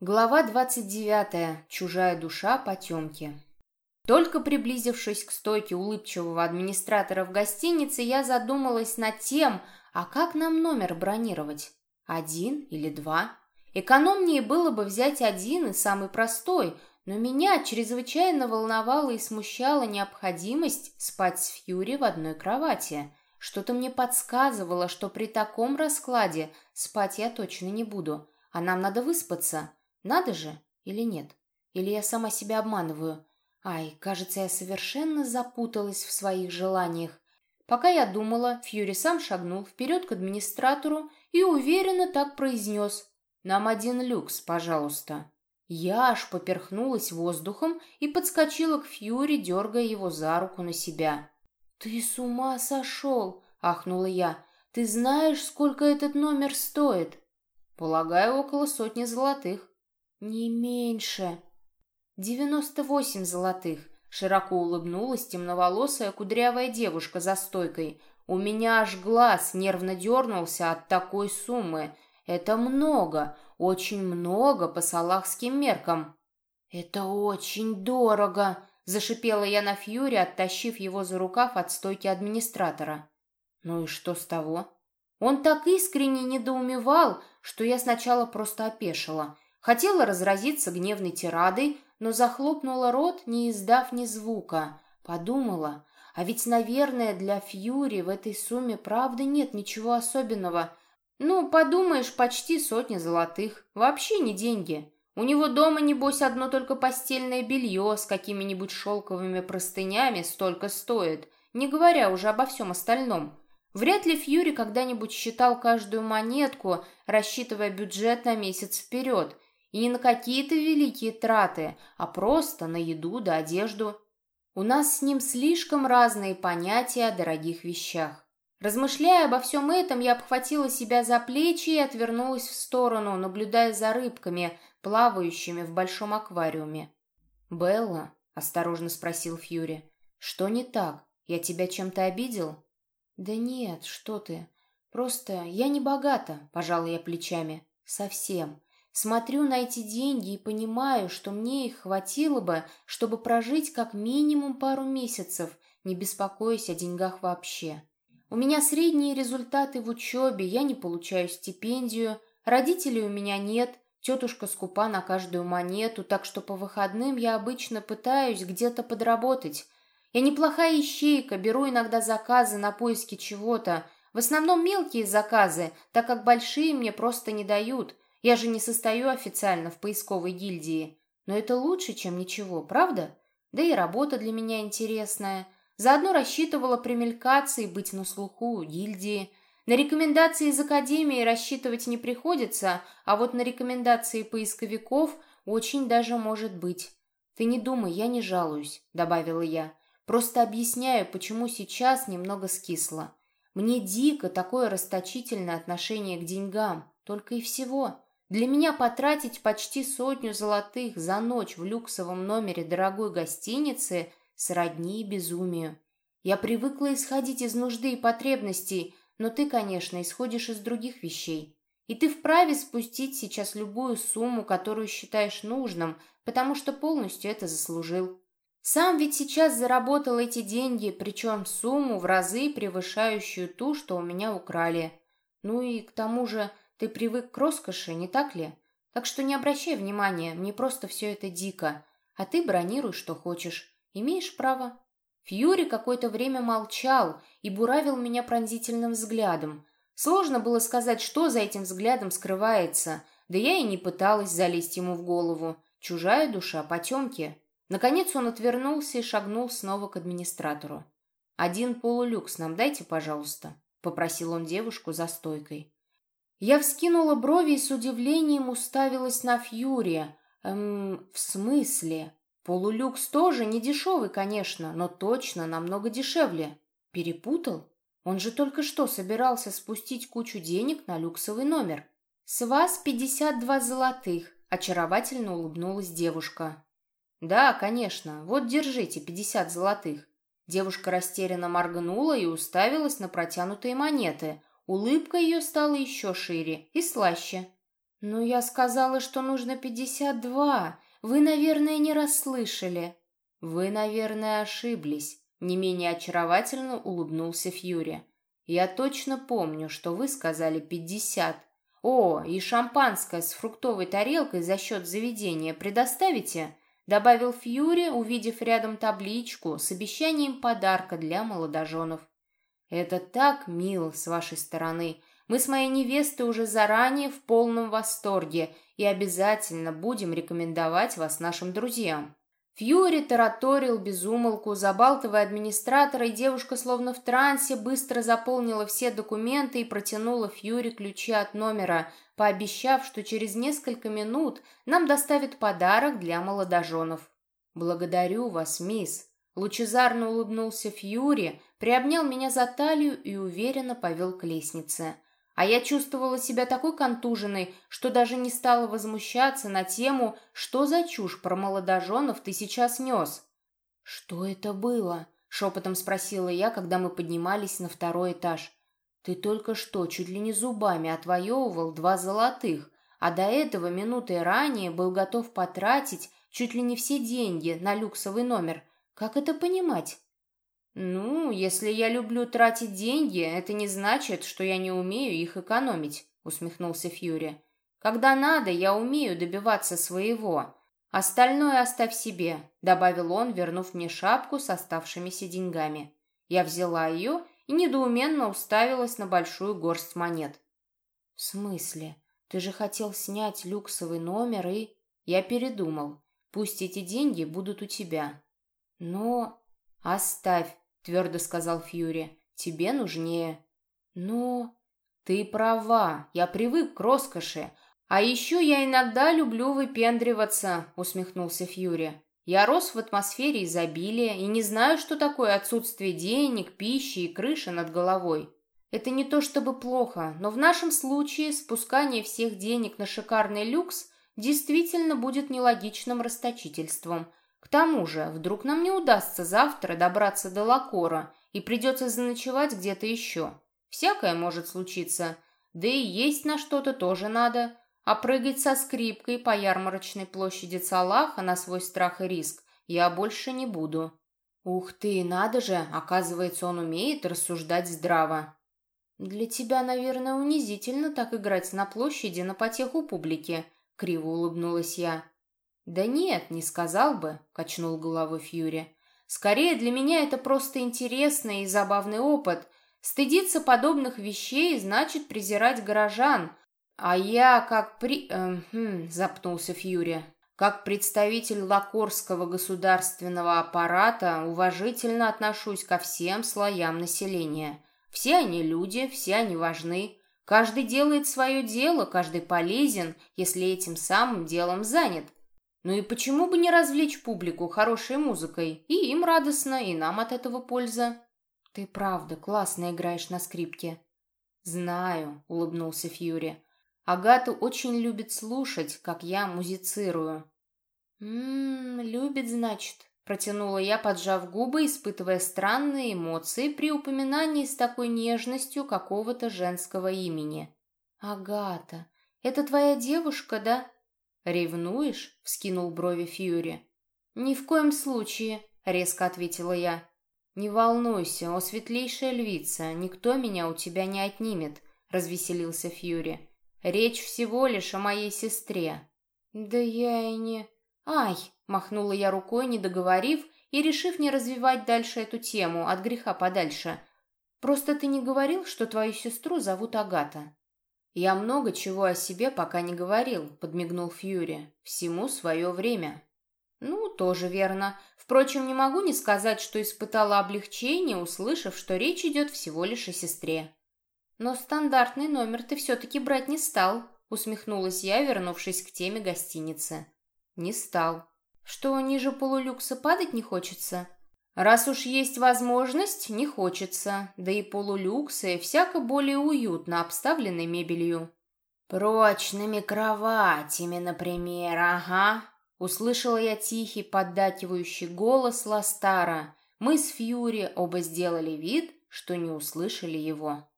Глава 29. Чужая душа потемки. Только приблизившись к стойке улыбчивого администратора в гостинице, я задумалась над тем, а как нам номер бронировать? Один или два? Экономнее было бы взять один и самый простой, но меня чрезвычайно волновала и смущала необходимость спать с Фьюри в одной кровати. Что-то мне подсказывало, что при таком раскладе спать я точно не буду, а нам надо выспаться. Надо же или нет? Или я сама себя обманываю? Ай, кажется, я совершенно запуталась в своих желаниях. Пока я думала, Фьюри сам шагнул вперед к администратору и уверенно так произнес «Нам один люкс, пожалуйста». Я аж поперхнулась воздухом и подскочила к Фьюри, дергая его за руку на себя. «Ты с ума сошел!» — ахнула я. «Ты знаешь, сколько этот номер стоит?» «Полагаю, около сотни золотых». «Не меньше». «Девяносто восемь золотых», — широко улыбнулась темноволосая кудрявая девушка за стойкой. «У меня аж глаз нервно дернулся от такой суммы. Это много, очень много по салахским меркам». «Это очень дорого», — зашипела я на Фьюри, оттащив его за рукав от стойки администратора. «Ну и что с того?» Он так искренне недоумевал, что я сначала просто опешила — Хотела разразиться гневной тирадой, но захлопнула рот, не издав ни звука. Подумала, а ведь, наверное, для Фьюри в этой сумме правда нет ничего особенного. Ну, подумаешь, почти сотня золотых. Вообще не деньги. У него дома, небось, одно только постельное белье с какими-нибудь шелковыми простынями столько стоит, не говоря уже обо всем остальном. Вряд ли Фьюри когда-нибудь считал каждую монетку, рассчитывая бюджет на месяц вперед – и не на какие-то великие траты, а просто на еду да одежду. У нас с ним слишком разные понятия о дорогих вещах. Размышляя обо всем этом, я обхватила себя за плечи и отвернулась в сторону, наблюдая за рыбками, плавающими в большом аквариуме. «Белла?» — осторожно спросил Фьюри. «Что не так? Я тебя чем-то обидел?» «Да нет, что ты. Просто я не богата», — пожала я плечами. «Совсем. Смотрю на эти деньги и понимаю, что мне их хватило бы, чтобы прожить как минимум пару месяцев, не беспокоясь о деньгах вообще. У меня средние результаты в учебе, я не получаю стипендию, родителей у меня нет, тетушка скупа на каждую монету, так что по выходным я обычно пытаюсь где-то подработать. Я неплохая ищейка, беру иногда заказы на поиски чего-то, в основном мелкие заказы, так как большие мне просто не дают – я же не состою официально в поисковой гильдии. Но это лучше, чем ничего, правда? Да и работа для меня интересная. Заодно рассчитывала примелькаться и быть на слуху у гильдии. На рекомендации из академии рассчитывать не приходится, а вот на рекомендации поисковиков очень даже может быть. «Ты не думай, я не жалуюсь», — добавила я. «Просто объясняю, почему сейчас немного скисло. Мне дико такое расточительное отношение к деньгам, только и всего. Для меня потратить почти сотню золотых за ночь в люксовом номере дорогой гостиницы сродни безумию. Я привыкла исходить из нужды и потребностей, но ты, конечно, исходишь из других вещей. И ты вправе спустить сейчас любую сумму, которую считаешь нужным, потому что полностью это заслужил. Сам ведь сейчас заработал эти деньги, причем сумму в разы превышающую ту, что у меня украли. Ну и к тому же ты привык к роскоши, не так ли? Так что не обращай внимания, мне просто все это дико. А ты бронируй, что хочешь. Имеешь право». Фьюри какое-то время молчал и буравил меня пронзительным взглядом. Сложно было сказать, что за этим взглядом скрывается, да я и не пыталась залезть ему в голову. Чужая душа, потемки. Наконец он отвернулся и шагнул снова к администратору. «Один полулюкс нам дайте, пожалуйста», — попросил он девушку за стойкой. Я вскинула брови и с удивлением уставилась на Фьюри. Эм, в смысле? Полулюкс тоже не дешевый, конечно, но точно намного дешевле. Перепутал? Он же только что собирался спустить кучу денег на люксовый номер. «С вас пятьдесят два золотых», — очаровательно улыбнулась девушка. «Да, конечно. Вот держите, пятьдесят золотых». Девушка растерянно моргнула и уставилась на протянутые монеты — Улыбка ее стала еще шире и слаще. «Ну, я сказала, что нужно пятьдесят два. Вы, наверное, не расслышали». «Вы, наверное, ошиблись», — не менее очаровательно улыбнулся Фьюри. «Я точно помню, что вы сказали пятьдесят. О, и шампанское с фруктовой тарелкой за счет заведения предоставите?» Добавил Фьюри, увидев рядом табличку с обещанием подарка для молодоженов. «Это так мило с вашей стороны. Мы с моей невестой уже заранее в полном восторге и обязательно будем рекомендовать вас нашим друзьям». Фьюри тараторил безумолку, забалтывая администратора, и девушка, словно в трансе, быстро заполнила все документы и протянула Фьюри ключи от номера, пообещав, что через несколько минут нам доставят подарок для молодоженов. «Благодарю вас, мисс!» Лучезарно улыбнулся Фьюри, приобнял меня за талию и уверенно повел к лестнице. А я чувствовала себя такой контуженной, что даже не стала возмущаться на тему «Что за чушь про молодоженов ты сейчас нес?» «Что это было?» — шепотом спросила я, когда мы поднимались на второй этаж. «Ты только что чуть ли не зубами отвоевывал два золотых, а до этого минутой ранее был готов потратить чуть ли не все деньги на люксовый номер. Как это понимать?» «Ну, если я люблю тратить деньги, это не значит, что я не умею их экономить», — усмехнулся Фьюри. «Когда надо, я умею добиваться своего. Остальное оставь себе», — добавил он, вернув мне шапку с оставшимися деньгами. Я взяла ее и недоуменно уставилась на большую горсть монет. «В смысле? Ты же хотел снять люксовый номер и...» Я передумал. Пусть эти деньги будут у тебя. Но... Оставь, твердо сказал Фьюри. «Тебе нужнее». «Но...» «Ты права, я привык к роскоши. А еще я иногда люблю выпендриваться», — усмехнулся Фьюри. «Я рос в атмосфере изобилия и не знаю, что такое отсутствие денег, пищи и крыши над головой. Это не то чтобы плохо, но в нашем случае спускание всех денег на шикарный люкс действительно будет нелогичным расточительством. К тому же, вдруг нам не удастся завтра добраться до Лакора, и придется заночевать где-то еще. Всякое может случиться. Да и есть на что-то тоже надо. А прыгать со скрипкой по ярмарочной площади Цалаха на свой страх и риск я больше не буду. Ух ты, надо же, оказывается, он умеет рассуждать здраво. Для тебя, наверное, унизительно так играть на площади на потеху публики, криво улыбнулась я. «Да нет, не сказал бы», — качнул головой Фьюри. «Скорее для меня это просто интересный и забавный опыт. Стыдиться подобных вещей значит презирать горожан. А я как при...» э, запнулся Фьюри. «Как представитель Лакорского государственного аппарата уважительно отношусь ко всем слоям населения. Все они люди, все они важны». Каждый делает свое дело, каждый полезен, если этим самым делом занят. Ну и почему бы не развлечь публику хорошей музыкой? И им радостно, и нам от этого польза. Ты правда классно играешь на скрипке. Знаю, улыбнулся Фьюри. Агата очень любит слушать, как я музицирую. Ммм, любит, значит, протянула я, поджав губы, испытывая странные эмоции при упоминании с такой нежностью какого-то женского имени. Агата, это твоя девушка, да? «Ревнуешь?» — вскинул брови Фьюри. «Ни в коем случае», — резко ответила я. «Не волнуйся, о светлейшая львица, никто меня у тебя не отнимет», — развеселился Фьюри. «Речь всего лишь о моей сестре». «Да я и не...» «Ай!» — махнула я рукой, не договорив, и решив не развивать дальше эту тему, от греха подальше. «Просто ты не говорил, что твою сестру зовут Агата?» «Я много чего о себе пока не говорил», — подмигнул Фьюри. «Всему свое время». «Ну, тоже верно. Впрочем, не могу не сказать, что испытала облегчение, услышав, что речь идет всего лишь о сестре». «Но стандартный номер ты все-таки брать не стал», — усмехнулась я, вернувшись к теме гостиницы. «Не стал». «Что, ниже полулюкса падать не хочется?» Раз уж есть возможность, не хочется, да и полулюксы всяко более уютно обставлены мебелью. «Прочными кроватями, например, ага», — услышала я тихий, поддакивающий голос Ластара. Мы с Фьюри оба сделали вид, что не услышали его.